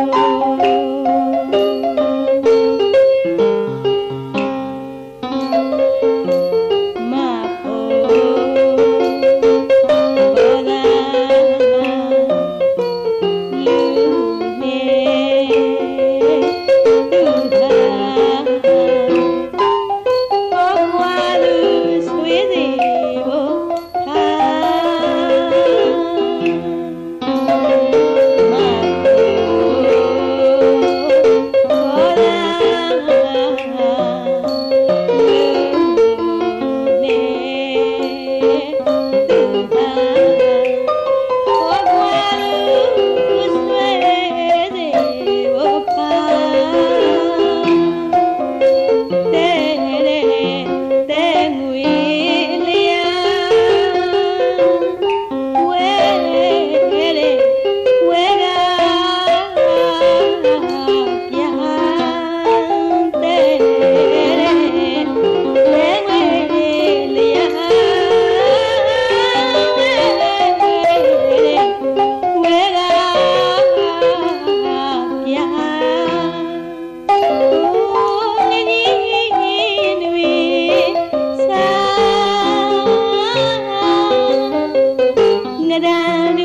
Música neden